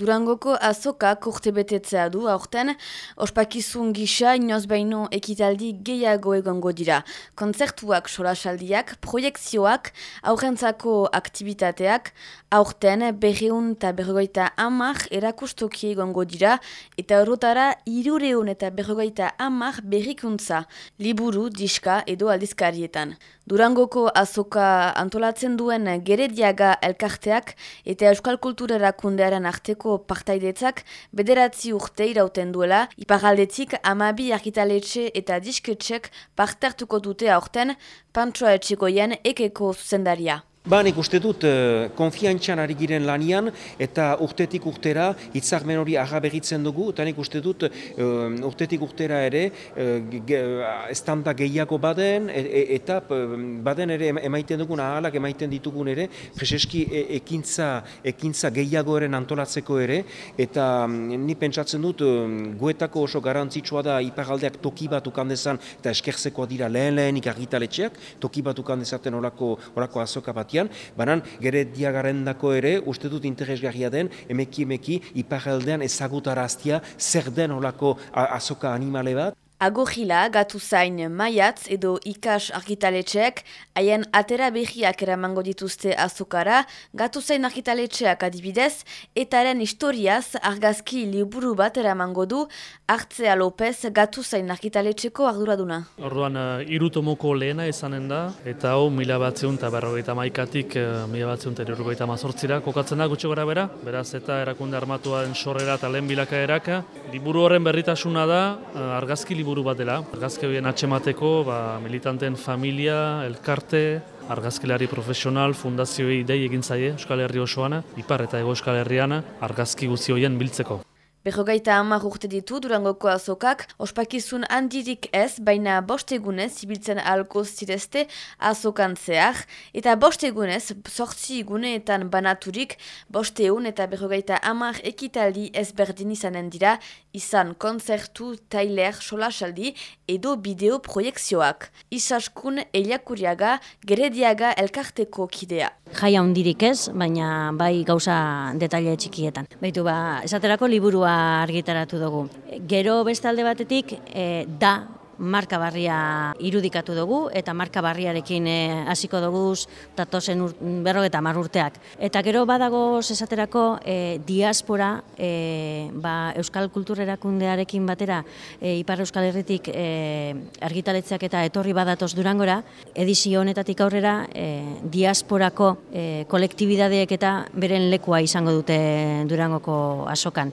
Durangoko azokak urte betetzea du aurten, ospakizun gisa inoz baino ekitaldi gehiago egongo dira. Konzertuak, solasaldiak, proiektzioak, aurrentzako aktivitateak, aurten berreun eta berrogeita amak erakustoki egongo dira, eta horotara irureun eta berrogeita amak berrikuntza, liburu, diska edo aldizkarietan. Durangoko azoka antolatzen duen gerediaga elkarteak eta euskal kultura erakundearen arteko partaidetzak bederatzi urte irauten duela, iparaldetik amabi argitaletxe eta disketxek partertuko dute aurten pantroa etxekoien ekeko zuzendaria. Ba, nik uste dut, uh, konfiantxan ari giren lanian, eta urtetik urtera, hitzarmen hori agabegitzen dugu, eta nik uste dut, uh, urtetik urtera ere, estanda gehiago baden, e, e, eta baden ere emaiten dugun, ahalak emaiten ditugun ere, preseski e, ekintza, ekintza gehiago eren antolatzeko ere, eta um, ni pentsatzen dut, guetako oso garantzitsua da, iparaldeak toki bat ukandezan, eta eskerzekoa dira lehen lehenik argitaletxeak, toki bat ukandezaten orako, orako azoka bat batian, banan gere diagarendako ere, uste dut interesgarria den, emeki emeki iparaldean ezagutaraztia zer den olako azoka animale bat. Agogila, gatu zain maiatz edo ikas argitaletxeak, haien atera behiak eramango dituzte azokara, gatu zain argitaletxeak adibidez, etaren historiaz argazki liburu bat eramango du, Artzea López gatu zain argitaletxeko arduraduna. Orduan, uh, irutomoko lehena izanen da, eta hau mila batzion eta berrogeita maikatik uh, mila batzion eta berrogeita mazortzira kokatzen da gutxo gara bera, beraz eta erakunde armatuaren sorrera eta lehen bilaka eraka. Liburu horren berritasuna da, uh, argazki liburu liburu bat dela. Argazke horien atxemateko, ba, militanten familia, elkarte, argazkilari profesional, fundazioi dei egin zaie Euskal Herri osoana, ipar eta ego Euskal Herriana, argazki guzti horien biltzeko. Berrogeita hamar urte ditu durangoko azokak, ospakizun handirik ez, baina bostegunez ibiltzen alko zirezte azokan zehar, eta bostegunez sortzi guneetan banaturik bosteun eta berrogeita hamar ekitaldi ezberdin izanen dira, izan konzertu, tailer, solasaldi edo bideo proiektzioak. Isaskun eliakuriaga, gerediaga elkarteko kidea. Jaia hundirik ez, baina bai gauza detaile txikietan. Baitu ba, esaterako liburua argitaratu dugu. Gero beste alde batetik e, da marka barria irudikatu dugu eta marka barriarekin eh, hasiko dugu datozen berro eta urteak. Eta gero badago esaterako e, diaspora e, ba, Euskal Kultura Erakundearekin batera e, Ipar Euskal Herritik e, argitaletzeak eta etorri badatoz durangora, edizio honetatik aurrera e, diasporako e, kolektibidadeek eta beren lekua izango dute durangoko asokan.